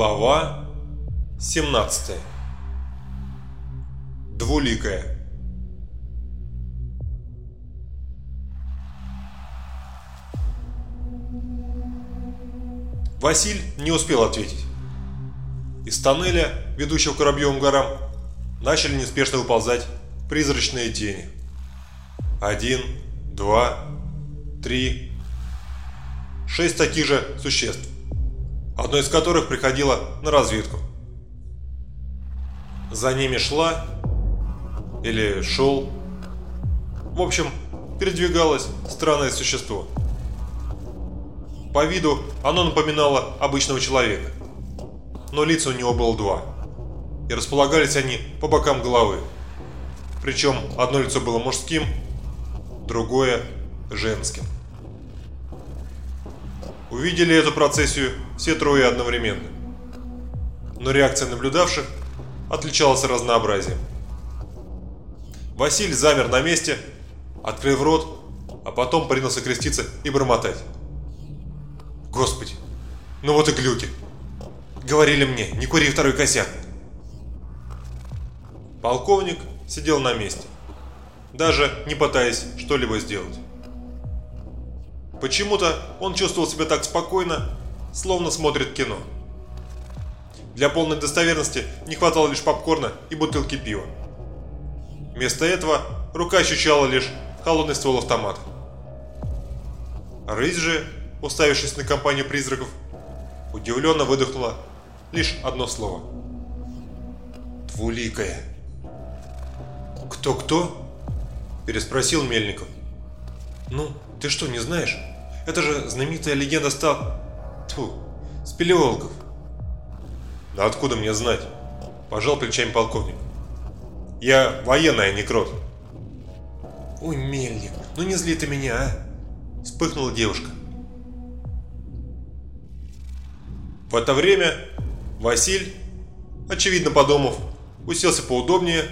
Глава 17 Двуликая Василь не успел ответить. Из тоннеля, ведущего к Воробьевым горам, начали неспешно выползать призрачные тени. Один, два, три, шесть таких же существ одно из которых приходило на разведку. За ними шла или шел, в общем, передвигалось странное существо. По виду оно напоминало обычного человека, но лица у него было два, и располагались они по бокам головы. Причем одно лицо было мужским, другое – женским. Увидели эту процессию все трое одновременно. Но реакция наблюдавших отличалась разнообразием. Василий замер на месте, открыв рот, а потом принялся креститься и бормотать. Господи, ну вот и глюки. Говорили мне, не кури второй косяк. Полковник сидел на месте, даже не пытаясь что-либо сделать. Почему-то он чувствовал себя так спокойно, словно смотрит кино. Для полной достоверности не хватало лишь попкорна и бутылки пива. Вместо этого рука ощущала лишь холодный ствол автомата. Рысь же, уставившись на компанию призраков, удивленно выдохнула лишь одно слово. «Двуликая». «Кто-кто?» – переспросил Мельников. «Ну, ты что, не знаешь? Это же знаменитая легенда стал... Тьфу, спелеологов. Да откуда мне знать? Пожал плечами полковник. Я военный, а не крот. Ой, мельник, ну не зли ты меня, а? Вспыхнула девушка. В это время Василь, очевидно подумав, уселся поудобнее,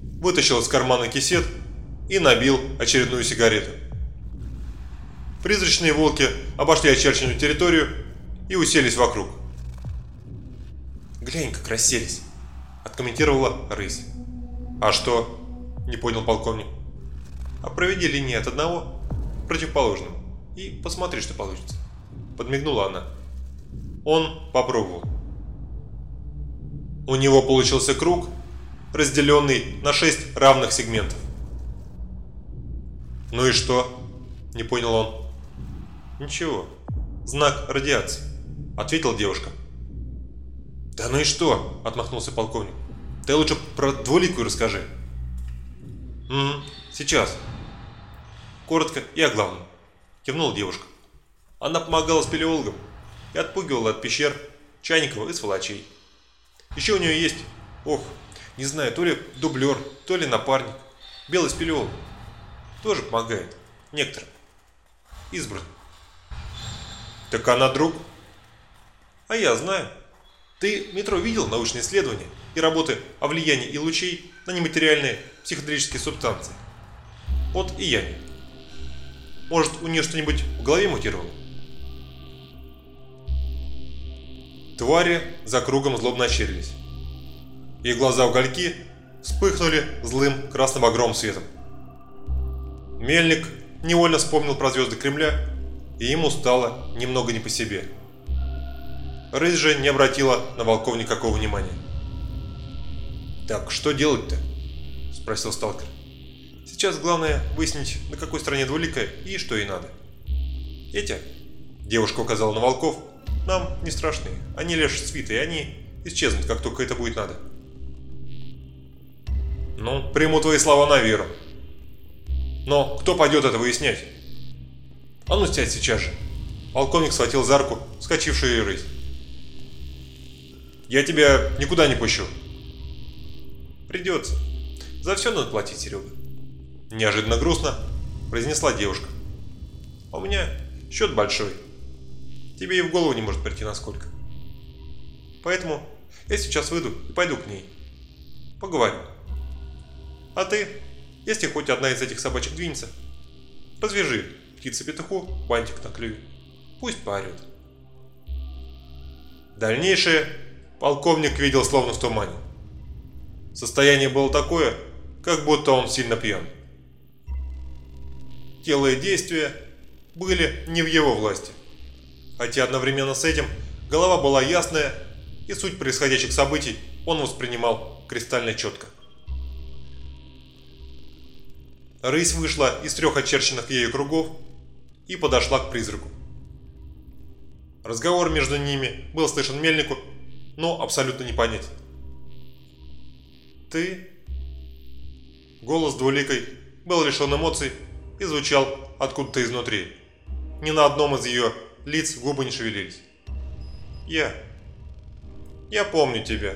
вытащил из кармана кисет и набил очередную сигарету. Призрачные волки обошли очерченную территорию и уселись вокруг. «Глянь, как расселись», – откомментировала рысь. «А что?» – не понял полковник. «А проведи линии от одного к противоположному и посмотри, что получится», – подмигнула она. Он попробовал. У него получился круг, разделенный на шесть равных сегментов. «Ну и что?» – не понял он. «Ничего, знак радиации», – ответила девушка. «Да ну и что?» – отмахнулся полковник. «Ты лучше про двуликую расскажи». «Угу, сейчас». Коротко и о главном. Кивнула девушка. Она помогала спелеологам и отпугивала от пещер Чайникова и сволочей. Еще у нее есть, ох, не знаю, то ли дублер, то ли напарник, белый спелеолог. Тоже помогает, некоторым. Избран. Так она друг. А я знаю. Ты метро видел научные исследования и работы о влиянии и лучей на нематериальные психоделические субстанции? Вот и я. Может, у нее что-нибудь в голове мутировало? Твари за кругом злобно ощерились. Их глаза угольки вспыхнули злым красно-багровым светом. Мельник невольно вспомнил про звезды Кремля и ему стало немного не по себе. Же не обратила на волков никакого внимания. «Так, что делать-то?» – спросил сталкер. «Сейчас главное выяснить, на какой стороне двуликая и что ей надо. Эти, девушка указала на волков, нам не страшные, они лишь свиты, и они исчезнут, как только это будет надо». «Ну, приму твои слова на веру. Но кто пойдет это выяснять?» А ну сядь сейчас же. Полковник схватил за руку вскочившую рысь. Я тебя никуда не пущу. Придется. За все надо платить, Серега. Неожиданно грустно произнесла девушка. У меня счет большой. Тебе и в голову не может прийти насколько. Поэтому я сейчас выйду и пойду к ней. Поговорю. А ты, если хоть одна из этих собачек двинется, развяжи птице-петуху бантик на клюве. Пусть поорет. Дальнейшее Полковник видел словно в тумане. Состояние было такое, как будто он сильно пьян. Тело и действия были не в его власти. Хотя одновременно с этим голова была ясная, и суть происходящих событий он воспринимал кристально четко. Рысь вышла из трех очерченных ею кругов и подошла к призраку. Разговор между ними был слышен Мельнику, но абсолютно не понять. «Ты?» Голос двуликой был лишен эмоций и звучал откуда-то изнутри. Ни на одном из ее лиц губы не шевелились. «Я. Я помню тебя.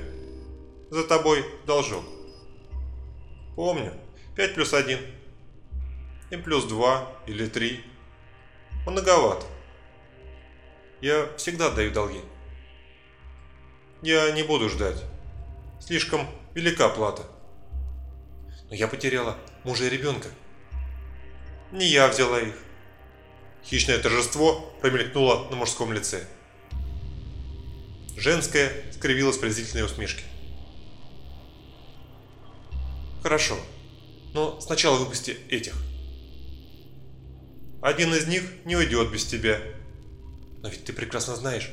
За тобой должок». «Помню. Пять плюс один. И плюс два или три. Многовато. Я всегда даю долги. Я не буду ждать. Слишком велика плата. Но я потеряла мужа и ребенка. Не я взяла их. Хищное торжество промелькнуло на мужском лице. Женское скривилось в презрительной усмешке. Хорошо, но сначала выпусти этих. Один из них не уйдет без тебя. Но ведь ты прекрасно знаешь.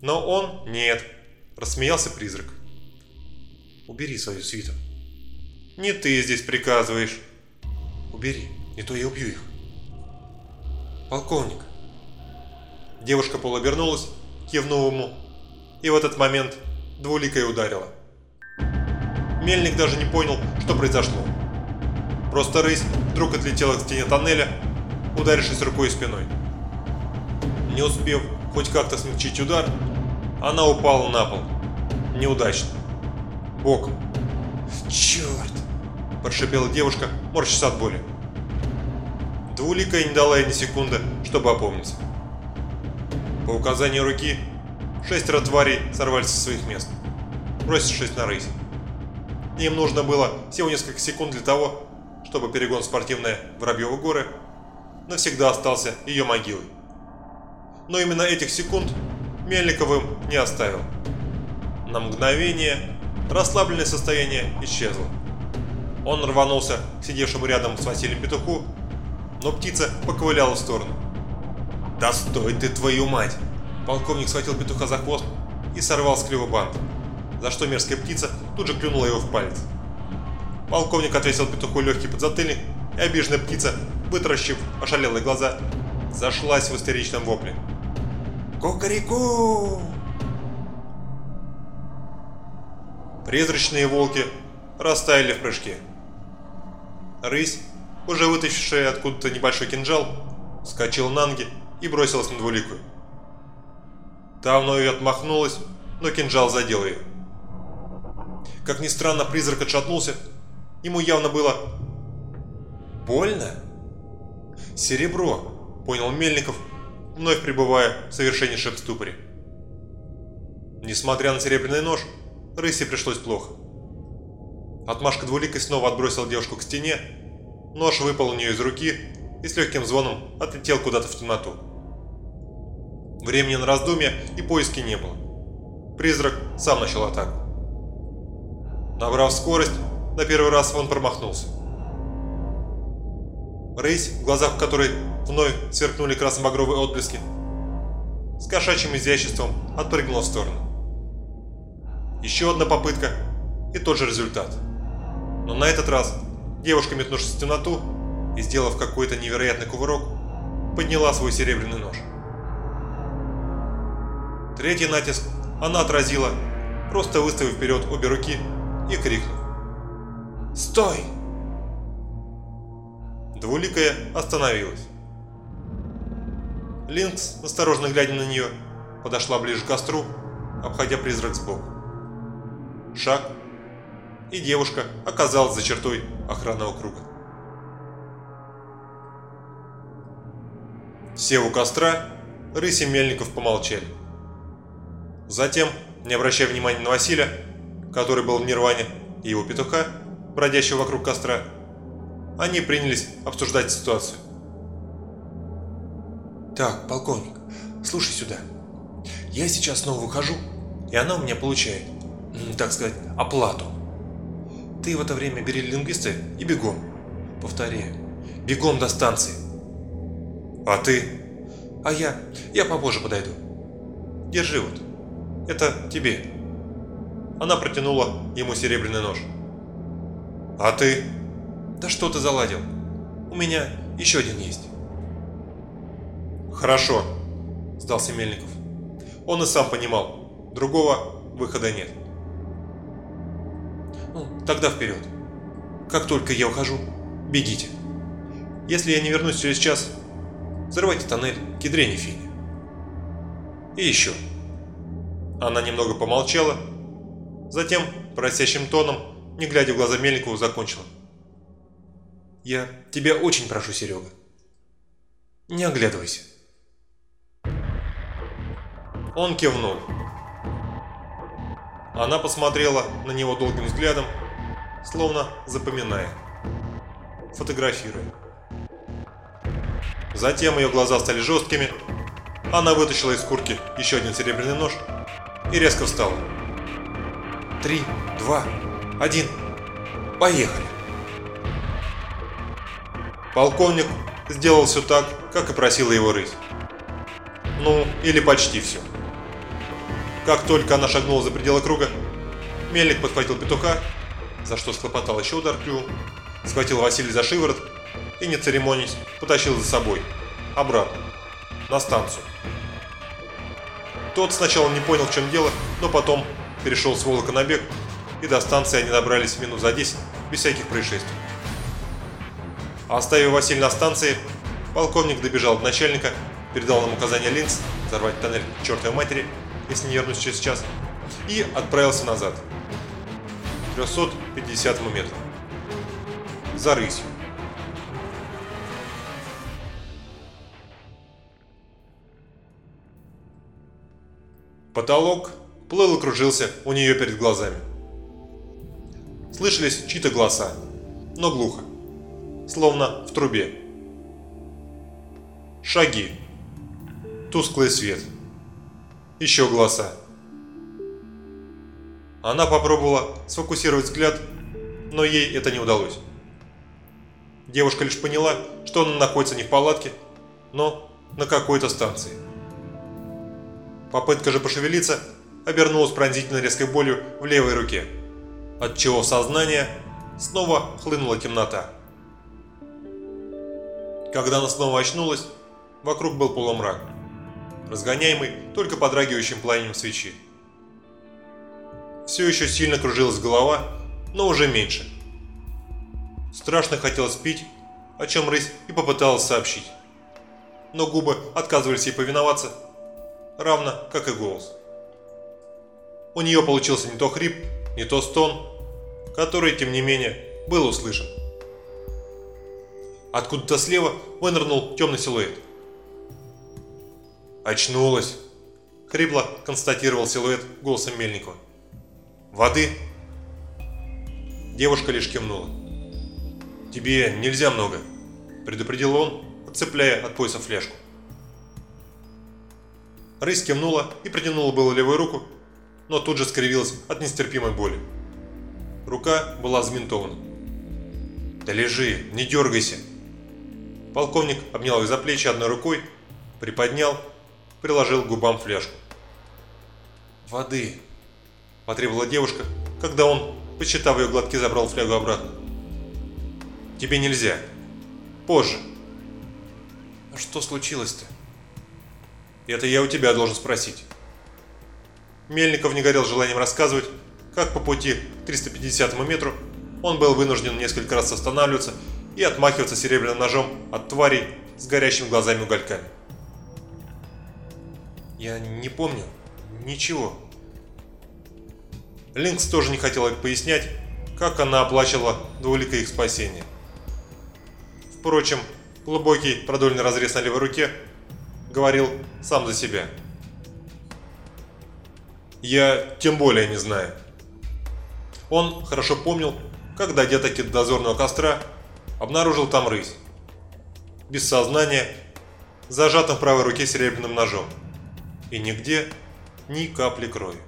Но он нет, рассмеялся призрак. Убери свою свиту. Не ты здесь приказываешь. Убери, не то я убью их. «Полковник!» Девушка полуобернулась, кивнула ему, и в этот момент двуликая ударила. Мельник даже не понял, что произошло. Просто рысь вдруг отлетела к стене тоннеля, ударившись рукой и спиной. Не успев хоть как-то смягчить удар, она упала на пол. Неудачно. Боком. «Черт!» – прошипела девушка, морщась от боли. Двуликая не дала ей ни секунды, чтобы опомниться. По указанию руки, шестеро тварей сорвались со своих мест, бросившись на рысь. Им нужно было всего несколько секунд для того, чтобы перегон спортивной Воробьевы горы навсегда остался ее могилой. Но именно этих секунд Мельниковым не оставил. На мгновение расслабленное состояние исчезло. Он рванулся к сидевшему рядом с Василием Петуху но птица поковыляла в сторону. «Да стой ты, твою мать!» Полковник схватил петуха за хвост и сорвал с клюва бант, за что мерзкая птица тут же клюнула его в палец. Полковник отвесил петуху легкий подзатыльник, и обиженная птица, вытаращив ошалелые глаза, зашлась в истеричном вопле. «Кукареку!» Призрачные волки растаяли в прыжке. Рысь уже вытащившая откуда-то небольшой кинжал, вскочил на ноги и бросилась на двуликую. Та вновь отмахнулась, но кинжал задел ее. Как ни странно, призрак отшатнулся. Ему явно было... Больно? Серебро, понял Мельников, вновь пребывая в совершеннейшем ступоре. Несмотря на серебряный нож, рысе пришлось плохо. Отмашка двуликой снова отбросила девушку к стене, Нож выпал у нее из руки и с легким звоном отлетел куда-то в темноту. Времени на раздумья и поиски не было. Призрак сам начал атаку. Набрав скорость, на первый раз он промахнулся. Рысь, в глазах которой вновь сверкнули красно-багровые отблески, с кошачьим изяществом отпрыгнула в сторону. Еще одна попытка и тот же результат. Но на этот раз Девушка, метнувшись в темноту и сделав какой-то невероятный кувырок, подняла свой серебряный нож. Третий натиск она отразила, просто выставив вперед обе руки и крикнув. «Стой!» Двуликая остановилась. Линкс, осторожно глядя на нее, подошла ближе к костру, обходя призрак сбоку. Шаг, и девушка оказалась за чертой охранного круга. Все у костра, рыси Мельников помолчали. Затем, не обращая внимания на Василия, который был в Нирване, и его петуха, бродящего вокруг костра, они принялись обсуждать ситуацию. Так, полковник, слушай сюда. Я сейчас снова выхожу И она у меня получает, так сказать, оплату. Ты в это время бери лингвиста и бегом. Повторяю, бегом до станции. А ты? А я, я попозже подойду. Держи вот. Это тебе. Она протянула ему серебряный нож. А ты? Да что ты заладил? У меня еще один есть. Хорошо, сдался Мельников. Он и сам понимал, другого выхода нет. Ну, тогда вперед. Как только я ухожу, бегите. Если я не вернусь через час, взрывайте тоннель к ядрене Фини. И еще. Она немного помолчала, затем просящим тоном, не глядя в глаза Мельникову, закончила. Я тебя очень прошу, Серега. Не оглядывайся. Он кивнул. Она посмотрела на него долгим взглядом, словно запоминая, фотографируя. Затем ее глаза стали жесткими, она вытащила из куртки еще один серебряный нож и резко встала. Три, два, один, поехали! Полковник сделал все так, как и просила его рысь. Ну, или почти все. Как только она шагнула за пределы круга, Мельник подхватил петуха, за что схлопотал еще удар клювом, схватил Василия за шиворот и, не церемонясь, потащил за собой, обратно, на станцию. Тот сначала не понял, в чем дело, но потом перешел с волока на бег, и до станции они добрались минут за 10 без всяких происшествий. Оставив Василия на станции, полковник добежал до начальника, передал нам указание Линз взорвать тоннель к чертовой матери, если не вернусь через час, и отправился назад. 350 метру. За рысью. Потолок плыл и кружился у нее перед глазами. Слышались чьи-то голоса, но глухо словно в трубе. Шаги. Тусклый свет. Еще голоса. Она попробовала сфокусировать взгляд, но ей это не удалось. Девушка лишь поняла, что она находится не в палатке, но на какой-то станции. Попытка же пошевелиться обернулась пронзительно резкой болью в левой руке, отчего в сознание снова хлынула темнота. Когда она снова очнулась, вокруг был полумрак, разгоняемый только подрагивающим пламенем свечи. Все еще сильно кружилась голова, но уже меньше. Страшно хотелось пить, о чем рысь и попыталась сообщить. Но губы отказывались ей повиноваться, равно как и голос. У нее получился не то хрип, не то стон, который, тем не менее, был услышан. Откуда-то слева вынырнул темный силуэт. «Очнулась!» – хрипло констатировал силуэт голосом Мельникова. «Воды?» Девушка лишь кивнула. «Тебе нельзя много», – предупредил он, отцепляя от пояса фляжку. Рысь кивнула и протянула было левую руку, но тут же скривилась от нестерпимой боли. Рука была заминтована. «Да лежи, не дергайся!» Полковник обнял ее за плечи одной рукой, приподнял, приложил к губам фляжку. «Воды!» – потребовала девушка, когда он, посчитав ее глотки, забрал флягу обратно. «Тебе нельзя. Позже». «А что случилось-то?» «Это я у тебя должен спросить». Мельников не горел желанием рассказывать, как по пути к 350 метру он был вынужден несколько раз останавливаться и отмахиваться серебряным ножом от тварей с горящими глазами угольками. Я не помню. Ничего. Линкс тоже не хотела пояснять, как она оплачивала двуликое их спасение. Впрочем, глубокий продольный разрез на левой руке говорил сам за себя. Я тем более не знаю. Он хорошо помнил, как дойдя таки до дозорного костра, обнаружил там рысь. Без сознания, зажатым в правой руке серебряным ножом. И нигде ни капли крови.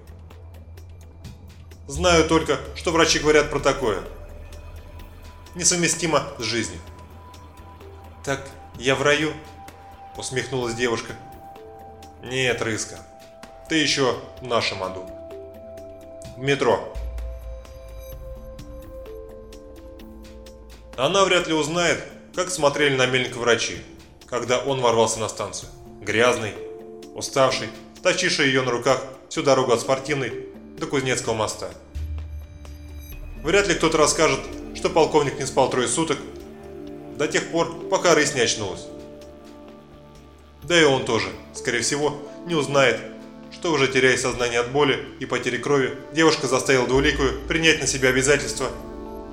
Знаю только, что врачи говорят про такое. Несовместимо с жизнью. Так я в раю? Усмехнулась девушка. Нет, Рыска, ты еще в нашем аду. В метро. Она вряд ли узнает, как смотрели на Мельника врачи, когда он ворвался на станцию. Грязный, уставший, тащивший ее на руках всю дорогу от спортивной до Кузнецкого моста. Вряд ли кто-то расскажет, что полковник не спал трое суток, до тех пор, пока рысь не очнулась. Да и он тоже, скорее всего, не узнает, что уже теряя сознание от боли и потери крови, девушка заставила двуликую принять на себя обязательство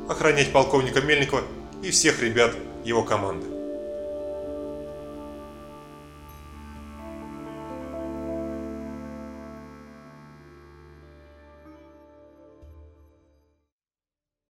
охранять полковника Мельникова и всех ребят его команды.